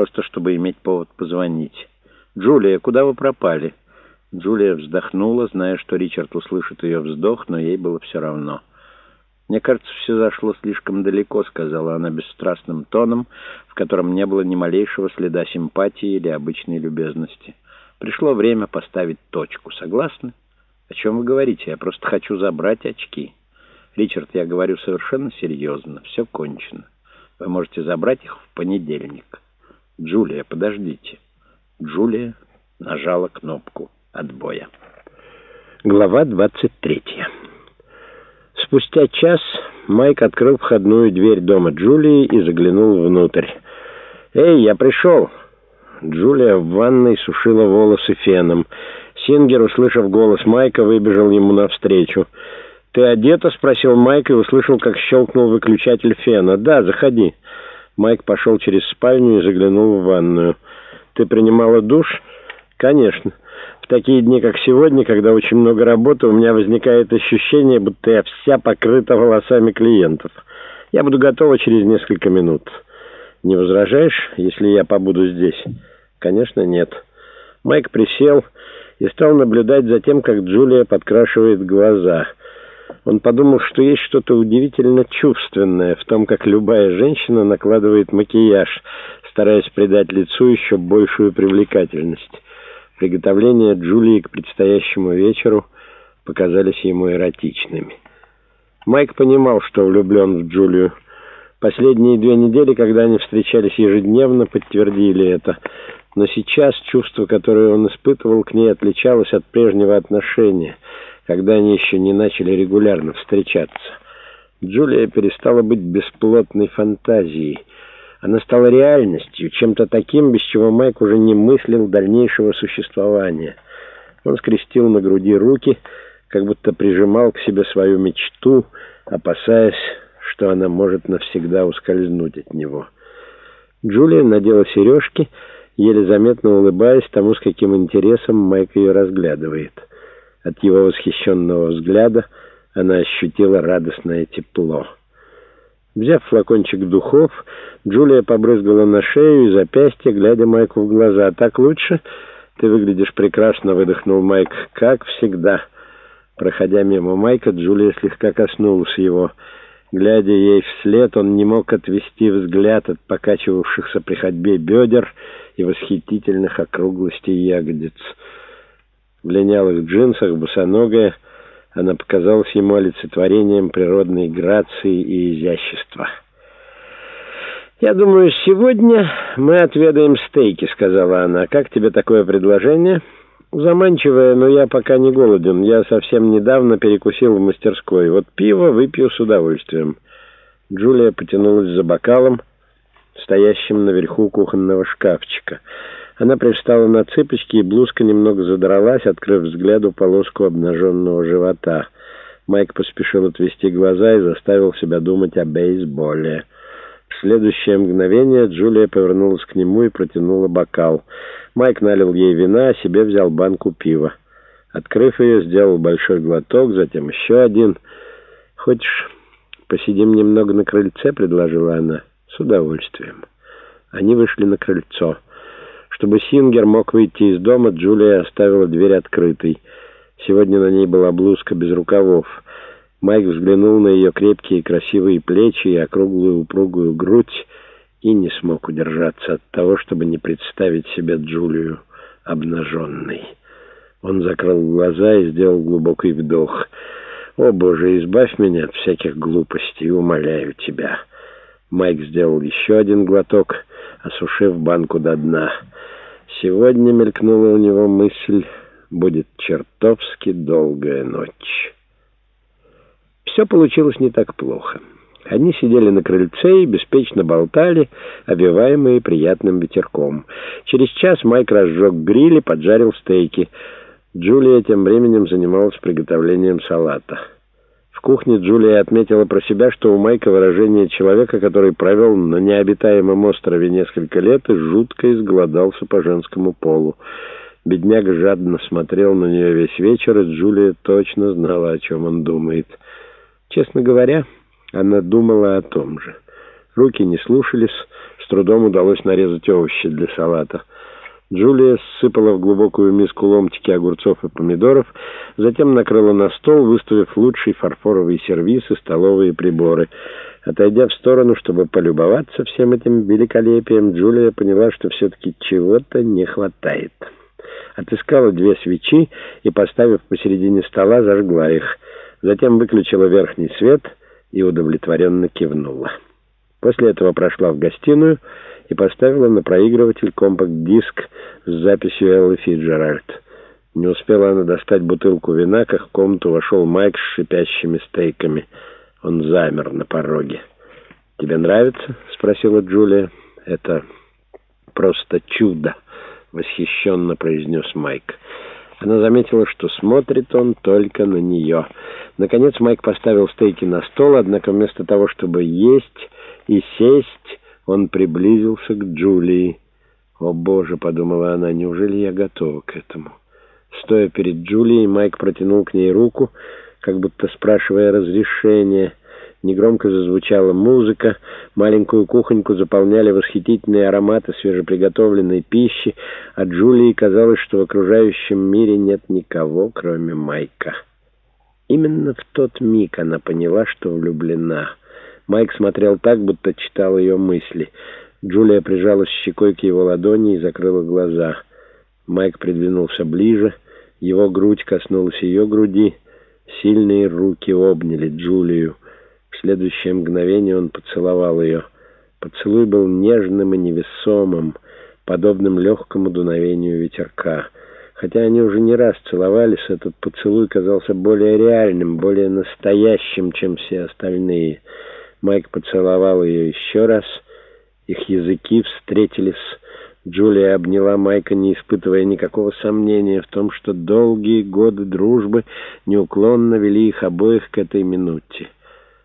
просто чтобы иметь повод позвонить. «Джулия, куда вы пропали?» Джулия вздохнула, зная, что Ричард услышит ее вздох, но ей было все равно. «Мне кажется, все зашло слишком далеко», — сказала она бесстрастным тоном, в котором не было ни малейшего следа симпатии или обычной любезности. «Пришло время поставить точку. Согласны? О чем вы говорите? Я просто хочу забрать очки. Ричард, я говорю совершенно серьезно. Все кончено. Вы можете забрать их в понедельник. Джулия, подождите». Джулия нажала кнопку отбоя. Глава двадцать третья. Спустя час Майк открыл входную дверь дома Джулии и заглянул внутрь. «Эй, я пришел!» Джулия в ванной сушила волосы феном. Сингер, услышав голос Майка, выбежал ему навстречу. «Ты одета?» — спросил Майк и услышал, как щелкнул выключатель фена. «Да, заходи». Майк пошел через спальню и заглянул в ванную. «Ты принимала душ?» «Конечно» такие дни, как сегодня, когда очень много работы, у меня возникает ощущение, будто я вся покрыта волосами клиентов. Я буду готова через несколько минут. Не возражаешь, если я побуду здесь? Конечно, нет. Майк присел и стал наблюдать за тем, как Джулия подкрашивает глаза. Он подумал, что есть что-то удивительно чувственное в том, как любая женщина накладывает макияж, стараясь придать лицу еще большую привлекательность. Приготовления Джулии к предстоящему вечеру показались ему эротичными. Майк понимал, что влюблен в Джулию. Последние две недели, когда они встречались ежедневно, подтвердили это. Но сейчас чувство, которое он испытывал к ней, отличалось от прежнего отношения, когда они еще не начали регулярно встречаться. Джулия перестала быть бесплотной фантазией — она стала реальностью, чем-то таким, без чего Майк уже не мыслил дальнейшего существования. Он скрестил на груди руки, как будто прижимал к себе свою мечту, опасаясь, что она может навсегда ускользнуть от него. Джулия надела сережки, еле заметно улыбаясь тому, с каким интересом Майк ее разглядывает. От его восхищенного взгляда она ощутила радостное тепло. Взяв флакончик духов, Джулия побрызгала на шею и запястье, глядя Майку в глаза. «Так лучше? Ты выглядишь прекрасно», — выдохнул Майк. «Как всегда». Проходя мимо Майка, Джулия слегка коснулась его. Глядя ей вслед, он не мог отвести взгляд от покачивавшихся при ходьбе бедер и восхитительных округлостей ягодиц. В линялых джинсах, босоногая, она показалась ему олицетворением природной грации и изящества. «Я думаю, сегодня мы отведаем стейки», — сказала она. «Как тебе такое предложение?» «Заманчивое, но я пока не голоден. Я совсем недавно перекусил в мастерской. Вот пиво выпью с удовольствием». Джулия потянулась за бокалом, стоящим наверху кухонного шкафчика. Она привстала на цыпочки, и блузка немного задралась, открыв взгляду полоску обнаженного живота. Майк поспешил отвести глаза и заставил себя думать о бейсболе. В следующее мгновение Джулия повернулась к нему и протянула бокал. Майк налил ей вина, а себе взял банку пива. Открыв ее, сделал большой глоток, затем еще один. «Хочешь, посидим немного на крыльце?» — предложила она. «С удовольствием». Они вышли на крыльцо. Чтобы Сингер мог выйти из дома, Джулия оставила дверь открытой. Сегодня на ней была блузка без рукавов. Майк взглянул на ее крепкие красивые плечи и округлую упругую грудь и не смог удержаться от того, чтобы не представить себе Джулию обнаженной. Он закрыл глаза и сделал глубокий вдох. «О, Боже, избавь меня от всяких глупостей, умоляю тебя». Майк сделал еще один глоток, осушив банку до дна. Сегодня мелькнула у него мысль, будет чертовски долгая ночь. Все получилось не так плохо. Они сидели на крыльце и беспечно болтали, обиваемые приятным ветерком. Через час Майк разжег гриль и поджарил стейки. Джулия тем временем занималась приготовлением салата. В кухне Джулия отметила про себя, что у Майка выражение человека, который провел на необитаемом острове несколько лет и жутко изголодался по женскому полу. Бедняга жадно смотрел на нее весь вечер, и Джулия точно знала, о чем он думает. Честно говоря, она думала о том же. Руки не слушались, трудом удалось нарезать овощи для салата. Джулия сыпала в глубокую миску ломтики огурцов и помидоров, затем накрыла на стол, выставив лучший фарфоровый сервиз и столовые приборы. Отойдя в сторону, чтобы полюбоваться всем этим великолепием, Джулия поняла, что все-таки чего-то не хватает. Отыскала две свечи и, поставив посередине стола, зажгла их. Затем выключила верхний свет и удовлетворенно кивнула. После этого прошла в гостиную и поставила на проигрыватель компакт-диск с записью Эллы Фиджеральд. Не успела она достать бутылку вина, как в комнату вошел Майк с шипящими стейками. Он замер на пороге. «Тебе нравится?» — спросила Джулия. «Это просто чудо!» — восхищенно произнес Майк. Она заметила, что смотрит он только на нее. Наконец Майк поставил стейки на стол, однако вместо того, чтобы есть и сесть, он приблизился к Джулии. «О, Боже!» — подумала она, — «неужели я готова к этому?» Стоя перед Джулией, Майк протянул к ней руку, как будто спрашивая разрешения. Негромко зазвучала музыка, маленькую кухоньку заполняли восхитительные ароматы свежеприготовленной пищи, а Джулии казалось, что в окружающем мире нет никого, кроме Майка. Именно в тот миг она поняла, что влюблена. Майк смотрел так, будто читал ее мысли. Джулия прижалась щекой к его ладони и закрыла глаза. Майк придвинулся ближе, его грудь коснулась ее груди, сильные руки обняли Джулию. В следующее мгновение он поцеловал ее. Поцелуй был нежным и невесомым, подобным легкому дуновению ветерка. Хотя они уже не раз целовались, этот поцелуй казался более реальным, более настоящим, чем все остальные. Майк поцеловал ее еще раз. Их языки встретились. Джулия обняла Майка, не испытывая никакого сомнения в том, что долгие годы дружбы неуклонно вели их обоих к этой минуте.